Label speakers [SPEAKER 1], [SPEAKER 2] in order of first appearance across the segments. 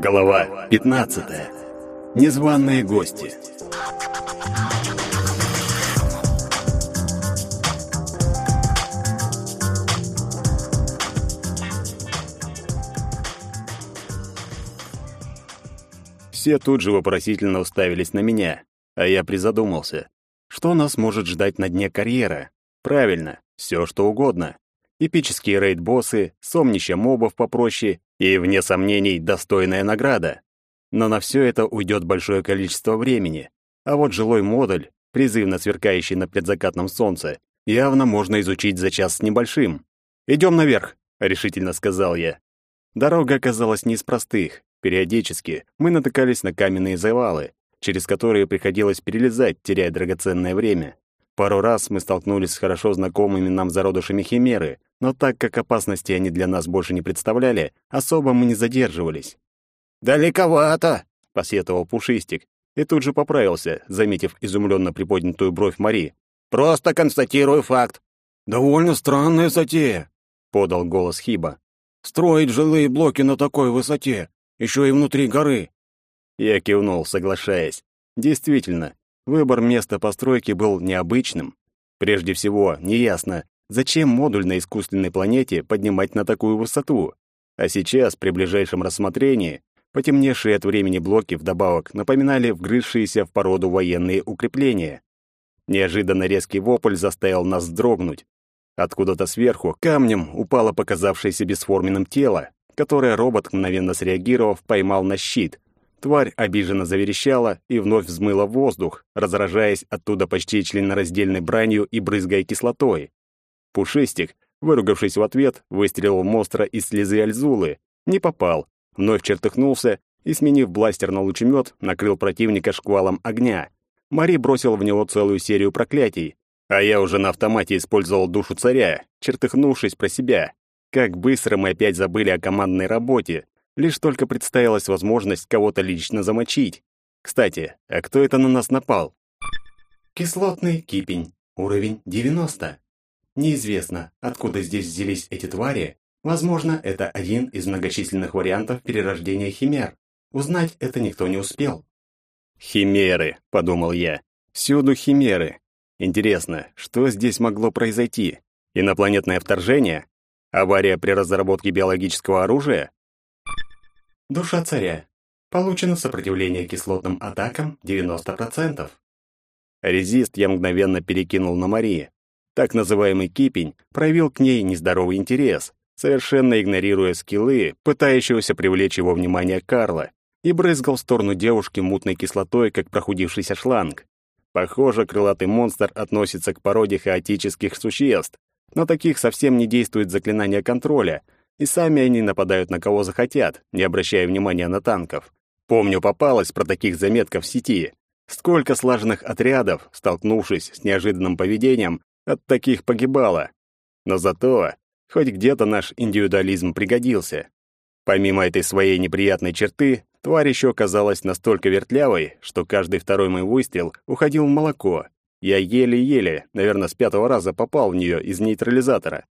[SPEAKER 1] Глава 15. Незваные гости. Все тут же вопросительно уставились на меня, а я призадумался. Что нас может ждать на дне карьера? Правильно, все что угодно. Эпические рейд-боссы, сомнища мобов попроще и, вне сомнений, достойная награда. Но на все это уйдет большое количество времени. А вот жилой модуль, призывно сверкающий на предзакатном солнце, явно можно изучить за час с небольшим. «Идем наверх», — решительно сказал я. Дорога оказалась не из простых. Периодически мы натыкались на каменные завалы, через которые приходилось перелезать, теряя драгоценное время. Пару раз мы столкнулись с хорошо знакомыми нам зародышами химеры, но так как опасности они для нас больше не представляли, особо мы не задерживались.
[SPEAKER 2] «Далековато», —
[SPEAKER 1] посетовал Пушистик, и тут же поправился, заметив изумленно приподнятую бровь Мари.
[SPEAKER 2] «Просто констатирую факт».
[SPEAKER 3] «Довольно странная затея», — подал голос Хиба. «Строить жилые блоки на такой высоте, еще и внутри горы.
[SPEAKER 1] Я кивнул, соглашаясь. Действительно, выбор места постройки был необычным. Прежде всего, неясно, зачем модуль на искусственной планете поднимать на такую высоту. А сейчас, при ближайшем рассмотрении, потемневшие от времени блоки вдобавок напоминали вгрызшиеся в породу военные укрепления. Неожиданно резкий вопль заставил нас вздрогнуть. Откуда-то сверху камнем упало показавшееся бесформенным тело, которое робот, мгновенно среагировав, поймал на щит, Тварь обиженно заверещала и вновь взмыла в воздух, разражаясь оттуда почти членораздельной бранью и брызгая кислотой. Пушистик, выругавшись в ответ, выстрелил в монстра из слезы Альзулы. Не попал, вновь чертыхнулся и, сменив бластер на лучемет, накрыл противника шквалом огня. Мари бросил в него целую серию проклятий, а я уже на автомате использовал душу царя, чертыхнувшись про себя. Как быстро мы опять забыли о командной работе, Лишь только представилась возможность кого-то лично замочить. Кстати, а кто это на нас напал?
[SPEAKER 4] Кислотный кипень. Уровень 90. Неизвестно, откуда здесь взялись эти твари. Возможно, это один из многочисленных вариантов перерождения химер. Узнать это никто не успел.
[SPEAKER 1] «Химеры», — подумал я. «Всюду химеры. Интересно, что здесь могло произойти? Инопланетное вторжение? Авария при разработке биологического оружия?
[SPEAKER 4] Душа царя. Получено сопротивление кислотным атакам 90%.
[SPEAKER 1] Резист я мгновенно перекинул на Марии. Так называемый кипень проявил к ней нездоровый интерес, совершенно игнорируя скиллы, пытающегося привлечь его внимание Карла, и брызгал в сторону девушки мутной кислотой, как прохудившийся шланг. Похоже, крылатый монстр относится к породе хаотических существ, но таких совсем не действует заклинание контроля — и сами они нападают на кого захотят, не обращая внимания на танков. Помню, попалось про таких заметков в сети. Сколько слаженных отрядов, столкнувшись с неожиданным поведением, от таких погибало. Но зато хоть где-то наш индивидуализм пригодился. Помимо этой своей неприятной черты, тварь еще казалась настолько вертлявой, что каждый второй мой выстрел уходил в молоко. Я еле-еле, наверное, с пятого раза попал в нее из нейтрализатора.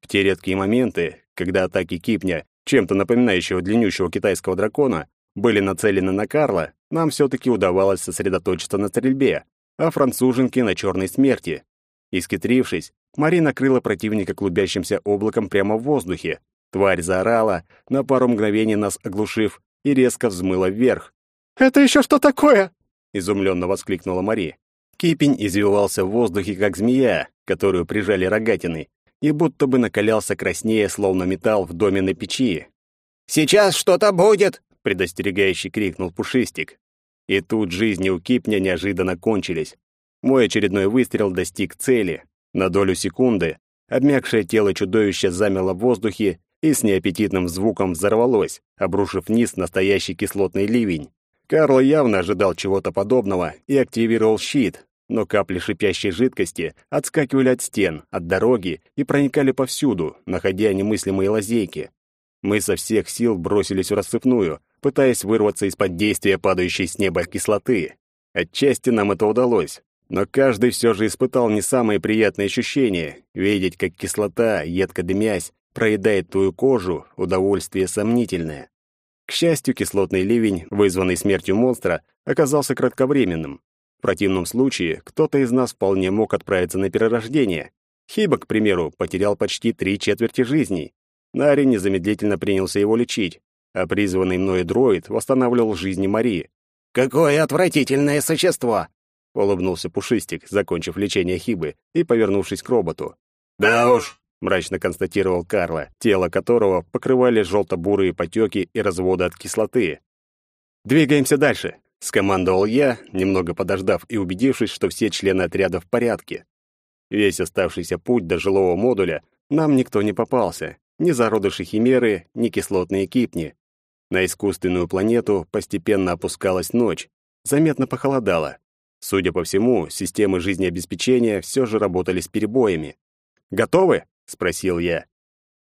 [SPEAKER 1] В те редкие моменты, когда атаки Кипня, чем-то напоминающего длиннющего китайского дракона, были нацелены на Карла, нам все-таки удавалось сосредоточиться на стрельбе, а француженки — на черной смерти. Искитрившись, Мари накрыла противника клубящимся облаком прямо в воздухе. Тварь заорала, на пару мгновений нас оглушив, и резко взмыла вверх.
[SPEAKER 2] «Это еще что такое?»
[SPEAKER 1] — изумленно воскликнула Мари. Кипень извивался в воздухе, как змея, которую прижали рогатиной, и будто бы накалялся краснее, словно металл в доме на печи.
[SPEAKER 2] «Сейчас что-то будет!»
[SPEAKER 1] — предостерегающе крикнул Пушистик. И тут жизни у Кипня неожиданно кончились. Мой очередной выстрел достиг цели. На долю секунды обмякшее тело чудовища замело в воздухе и с неаппетитным звуком взорвалось, обрушив вниз настоящий кислотный ливень. Карл явно ожидал чего-то подобного и активировал щит, но капли шипящей жидкости отскакивали от стен, от дороги и проникали повсюду, находя немыслимые лазейки. Мы со всех сил бросились в рассыпную, пытаясь вырваться из-под действия падающей с неба кислоты. Отчасти нам это удалось, но каждый все же испытал не самые приятные ощущения. Видеть, как кислота, едко дымясь, проедает твою кожу, удовольствие сомнительное. К счастью, кислотный ливень, вызванный смертью монстра, оказался кратковременным. В противном случае кто-то из нас вполне мог отправиться на перерождение. Хиба, к примеру, потерял почти три четверти жизней. Нари незамедлительно принялся его лечить, а призванный мною дроид восстанавливал жизни Марии.
[SPEAKER 2] «Какое отвратительное существо!»
[SPEAKER 1] — улыбнулся Пушистик, закончив лечение Хибы и повернувшись к роботу.
[SPEAKER 3] «Да уж!»
[SPEAKER 1] — мрачно констатировал Карла, тело которого покрывали желто-бурые потеки и разводы от кислоты. «Двигаемся дальше», — скомандовал я, немного подождав и убедившись, что все члены отряда в порядке. Весь оставшийся путь до жилого модуля нам никто не попался, ни зародыши химеры, ни кислотные кипни. На искусственную планету постепенно опускалась ночь, заметно похолодало. Судя по всему, системы жизнеобеспечения все же работали с перебоями. «Готовы?» — спросил я.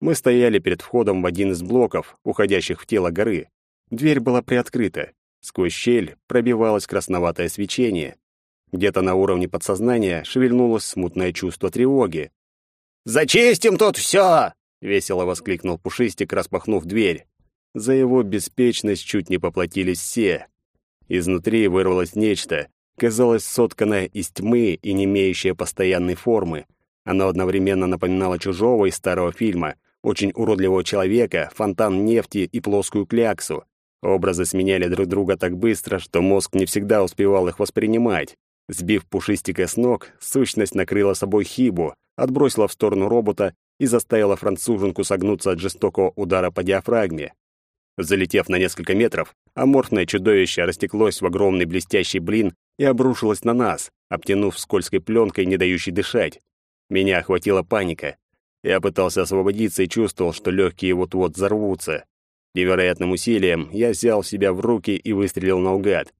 [SPEAKER 1] Мы стояли перед входом в один из блоков, уходящих в тело горы. Дверь была приоткрыта. Сквозь щель пробивалось красноватое свечение. Где-то на уровне подсознания шевельнулось смутное чувство тревоги.
[SPEAKER 2] «Зачистим тут все!»
[SPEAKER 1] — весело воскликнул Пушистик, распахнув дверь. За его беспечность чуть не поплатились все. Изнутри вырвалось нечто, казалось сотканное из тьмы и не имеющее постоянной формы. Оно одновременно напоминало чужого из старого фильма, очень уродливого человека, фонтан нефти и плоскую кляксу. Образы сменяли друг друга так быстро, что мозг не всегда успевал их воспринимать. Сбив пушистика с ног, сущность накрыла собой хибу, отбросила в сторону робота и заставила француженку согнуться от жестокого удара по диафрагме. Залетев на несколько метров, аморфное чудовище растеклось в огромный блестящий блин и обрушилось на нас, обтянув скользкой пленкой, не дающей дышать. Меня охватила паника. Я пытался освободиться и чувствовал, что легкие вот-вот взорвутся. Невероятным усилием я взял себя в руки и выстрелил наугад.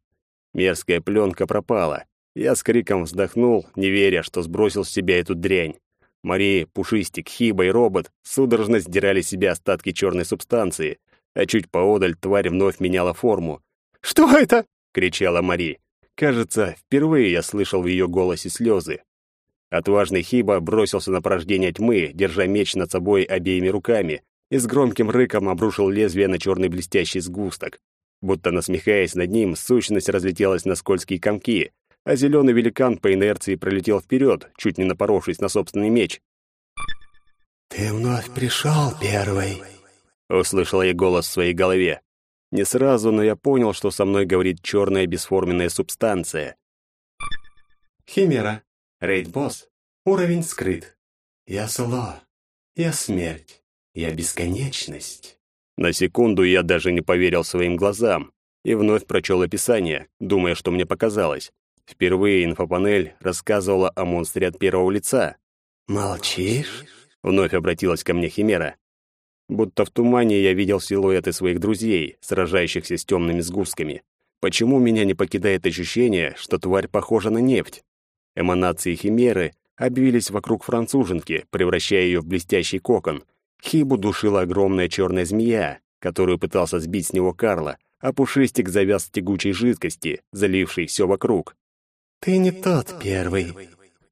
[SPEAKER 1] Мерзкая пленка пропала. Я с криком вздохнул, не веря, что сбросил с себя эту дрянь. Мария, Пушистик, Хиба и робот судорожно сдирали с себя остатки черной субстанции, а чуть поодаль тварь вновь меняла форму.
[SPEAKER 2] «Что это?»
[SPEAKER 1] — кричала Мари. Кажется, впервые я слышал в ее голосе слезы. Отважный Хиба бросился на порождение тьмы, держа меч над собой обеими руками, и с громким рыком обрушил лезвие на черный блестящий сгусток. Будто насмехаясь над ним, сущность разлетелась на скользкие комки, а зеленый великан по инерции пролетел вперед, чуть не напоровшись на собственный меч.
[SPEAKER 2] «Ты вновь пришел первый», —
[SPEAKER 1] услышал я голос в своей голове. Не сразу, но я понял, что со мной говорит черная бесформенная субстанция.
[SPEAKER 4] Химера. Рейд-босс. Уровень скрыт. Я зло. Я смерть. Я бесконечность.
[SPEAKER 1] На секунду я даже не поверил своим глазам и вновь прочел описание, думая, что мне показалось. Впервые инфопанель рассказывала о монстре от первого лица.
[SPEAKER 2] «Молчишь?»
[SPEAKER 1] — вновь обратилась ко мне Химера. Будто в тумане я видел силуэты своих друзей, сражающихся с темными сгустками. Почему меня не покидает ощущение, что тварь похожа на нефть? Эманации Химеры обвились вокруг француженки, превращая ее в блестящий кокон. Хибу душила огромная черная змея, которую пытался сбить с него Карла, а пушистик завяз в тягучей жидкости, залившей все вокруг.
[SPEAKER 2] «Ты не тот первый».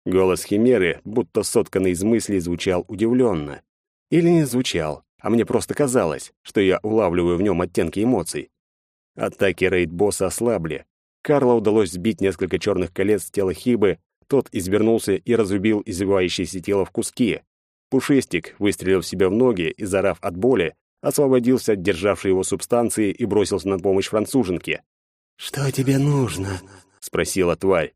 [SPEAKER 1] Голос Химеры, будто сотканный из мыслей, звучал удивленно. Или не звучал, а мне просто казалось, что я улавливаю в нем оттенки эмоций. Атаки рейд-босса ослабли. Карло удалось сбить несколько черных колец с тела Хибы, тот извернулся и разрубил извивающееся тело в куски. Пушистик, выстрелив себя в ноги и зарав от боли, освободился от державшей его субстанции и бросился на помощь француженке.
[SPEAKER 2] «Что тебе нужно?»
[SPEAKER 1] — спросила тварь.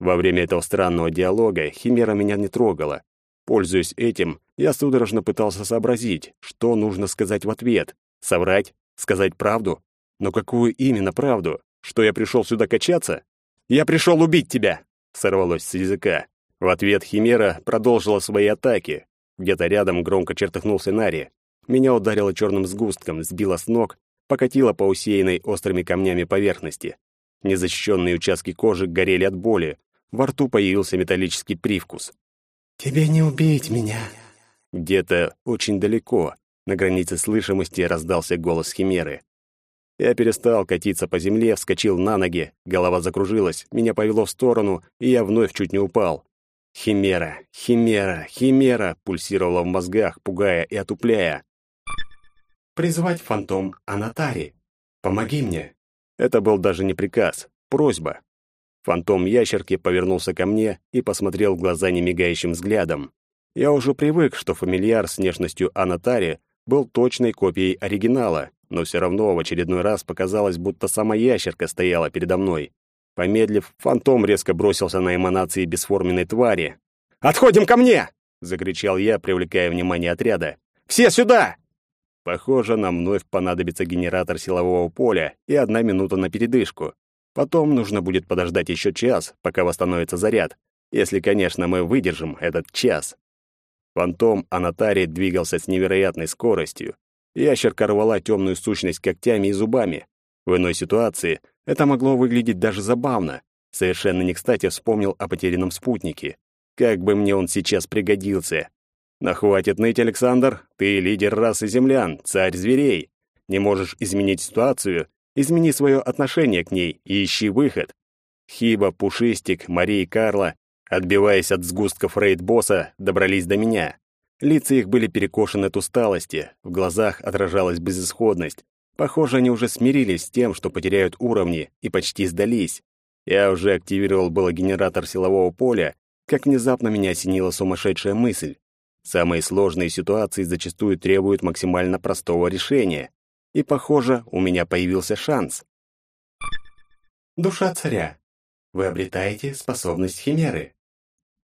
[SPEAKER 1] Во время этого странного диалога Химера меня не трогала. Пользуясь этим, я судорожно пытался сообразить, что нужно сказать в ответ. Соврать? Сказать правду? Но какую именно правду? Что я пришел сюда качаться? «Я пришел убить тебя!» — сорвалось с языка. В ответ Химера продолжила свои атаки. Где-то рядом громко чертыхнулся Нари. Меня ударило черным сгустком, сбило с ног, покатило по усеянной острыми камнями поверхности. Незащищенные участки кожи горели от боли. Во рту появился металлический привкус.
[SPEAKER 2] «Тебе не убить меня!»
[SPEAKER 1] Где-то очень далеко, на границе слышимости, раздался голос Химеры. Я перестал катиться по земле, вскочил на ноги, голова закружилась, меня повело в сторону, и я вновь чуть не упал. Химера, химера, химера пульсировала в мозгах, пугая и отупляя.
[SPEAKER 4] Призвать фантом Анатари. Помоги мне.
[SPEAKER 1] Это был даже не приказ, просьба. Фантом ящерки повернулся ко мне и посмотрел в глаза немигающим взглядом. Я уже привык, что фамильяр с внешностью Анатари был точной копией оригинала, но все равно в очередной раз показалось, будто сама ящерка стояла передо мной. Помедлив, фантом резко бросился на эманации бесформенной твари. «Отходим ко мне!» — закричал я, привлекая внимание отряда. «Все сюда!» Похоже, нам вновь понадобится генератор силового поля и одна минута на передышку. Потом нужно будет подождать еще час, пока восстановится заряд, если, конечно, мы выдержим этот час. Фантом Анатари двигался с невероятной скоростью. Ящерка рвала темную сущность когтями и зубами. В иной ситуации это могло выглядеть даже забавно. Совершенно не кстати вспомнил о потерянном спутнике. Как бы мне он сейчас пригодился. Но хватит ныть, Александр. Ты лидер расы землян, царь зверей. Не можешь изменить ситуацию, измени свое отношение к ней и ищи выход. Хиба, Пушистик, Мария и Карла, отбиваясь от сгустков рейд-босса, добрались до меня. Лица их были перекошены от усталости, в глазах отражалась безысходность. Похоже, они уже смирились с тем, что потеряют уровни, и почти сдались. Я уже активировал было генератор силового поля, как внезапно меня осенила сумасшедшая мысль. Самые сложные ситуации зачастую требуют максимально простого решения. И, похоже, у меня появился шанс.
[SPEAKER 4] Душа царя. Вы обретаете способность химеры.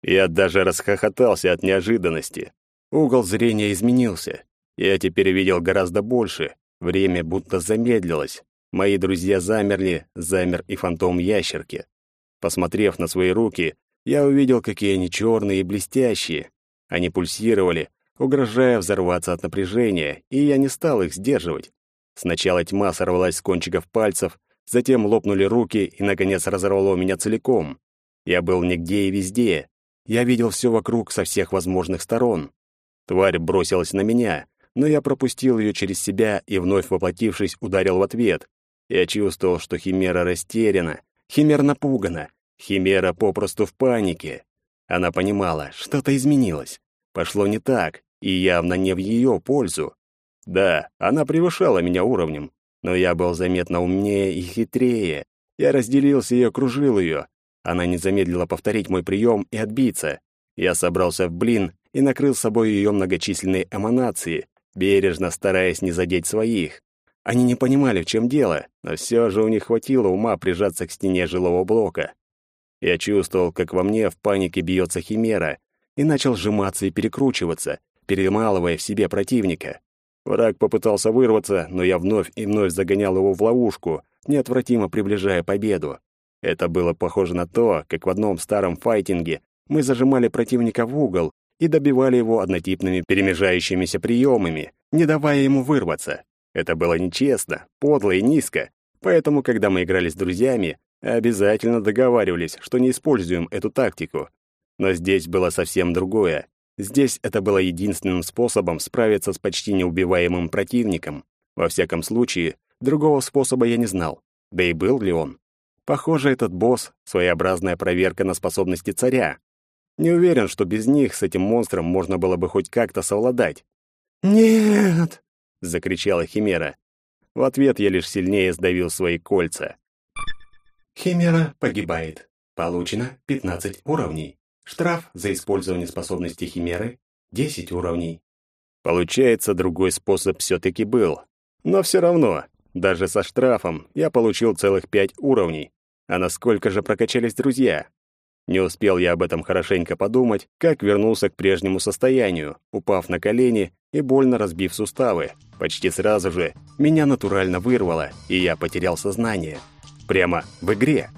[SPEAKER 1] Я даже расхохотался от неожиданности. Угол зрения изменился. Я теперь видел гораздо больше. Время будто замедлилось. Мои друзья замерли, замер и фантом ящерки. Посмотрев на свои руки, я увидел, какие они черные и блестящие. Они пульсировали, угрожая взорваться от напряжения, и я не стал их сдерживать. Сначала тьма сорвалась с кончиков пальцев, затем лопнули руки и, наконец, разорвало меня целиком. Я был нигде и везде. Я видел все вокруг со всех возможных сторон. Тварь бросилась на меня, но я пропустил ее через себя и, вновь воплотившись, ударил в ответ. Я чувствовал, что Химера растеряна, Химера напугана, Химера попросту в панике. Она понимала, что-то изменилось. Пошло не так, и явно не в ее пользу. Да, она превышала меня уровнем, но я был заметно умнее и хитрее. Я разделился и окружил ее. Она не замедлила повторить мой прием и отбиться. Я собрался в блин и накрыл собой ее многочисленные эманации, бережно стараясь не задеть своих. Они не понимали, в чем дело, но все же у них хватило ума прижаться к стене жилого блока. Я чувствовал, как во мне в панике бьется химера, и начал сжиматься и перекручиваться, перемалывая в себе противника. Враг попытался вырваться, но я вновь и вновь загонял его в ловушку, неотвратимо приближая победу. Это было похоже на то, как в одном старом файтинге мы зажимали противника в угол и добивали его однотипными перемежающимися приемами, не давая ему вырваться. Это было нечестно, подло и низко, поэтому, когда мы играли с друзьями, Обязательно договаривались, что не используем эту тактику. Но здесь было совсем другое. Здесь это было единственным способом справиться с почти неубиваемым противником. Во всяком случае, другого способа я не знал. Да и был ли он? Похоже, этот босс — своеобразная проверка на способности царя. Не уверен, что без них с этим монстром можно было бы хоть как-то совладать.
[SPEAKER 2] «Нет!»
[SPEAKER 1] — закричала Химера. В ответ я лишь сильнее сдавил свои кольца.
[SPEAKER 4] Химера погибает. Получено 15 уровней. Штраф за использование способности Химеры 10 уровней.
[SPEAKER 1] Получается, другой способ все-таки был. Но все равно, даже со штрафом, я получил целых 5 уровней. А насколько же прокачались друзья? Не успел я об этом хорошенько подумать, как вернулся к прежнему состоянию, упав на колени и больно разбив суставы. Почти сразу же меня натурально вырвало, и я потерял сознание прямо в игре.